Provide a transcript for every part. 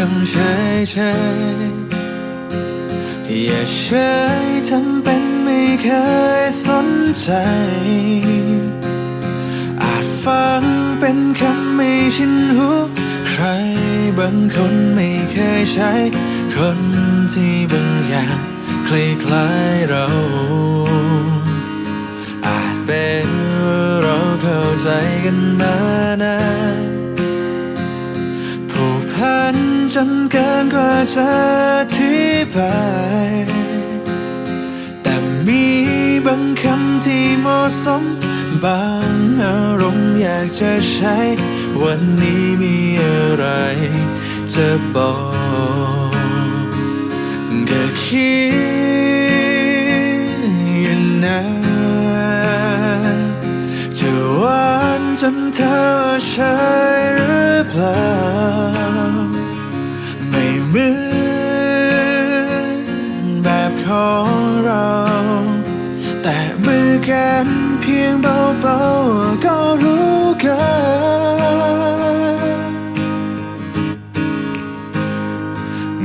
คำเฉยเฉยอย่าเฉยทำเป็นไม่เคยสนใจ อาจฟังเป็นคำไม่ชินหูใครบางคนไม่เคยใช้ คนที่บางอย่างคล้ายๆเรา อาจเป็นเราเข้าใจกันมานาน นจนเกินกว่าจะอธิบายแต่มีบางคำที่เหมาะสม บางอารมณ์อยากจะใช้ วันนี้มีอะไรจะบอกก็คิดอยู่นานจะหวานจนเธอใช่หรือเปล่า เหมือนแบบของเรา แต่มือกันเพียงเบาๆก็รู้กัน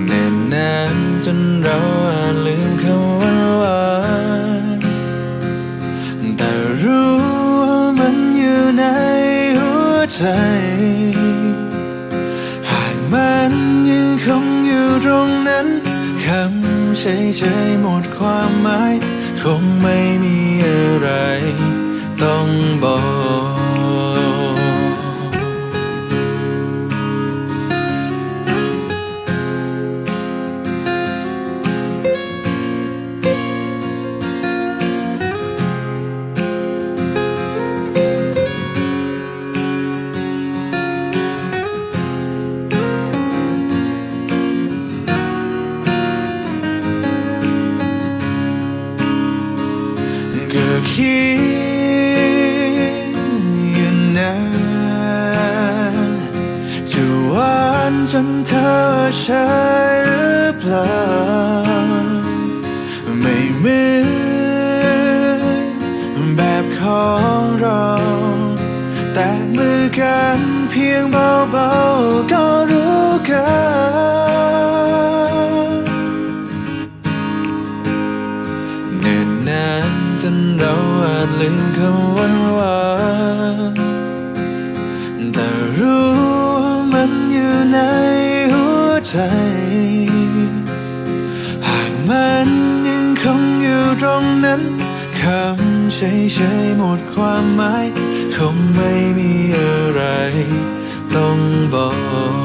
เนิ่นนานจนเราอาจลืมคำว่าหวานแต่รู้ว่ามันอยู่ในหัวใจ คำเฉยๆหมดความหมาย คงไม่มีอะไร ต้องบอก คิดอยู่นานจะหวานจนเธอใช่หรือเปล่า ไม่เหมือนแบบของเรา แต่มือกันเพียงเบาๆ จนเราอาจลืมคำวันวานแต่รู้มันอยู่ในหัวใจ หากมันยังคงอยู่ตรงนั้นคำเฉยๆหมดความหมาย คงไม่มีอะไรต้องบอก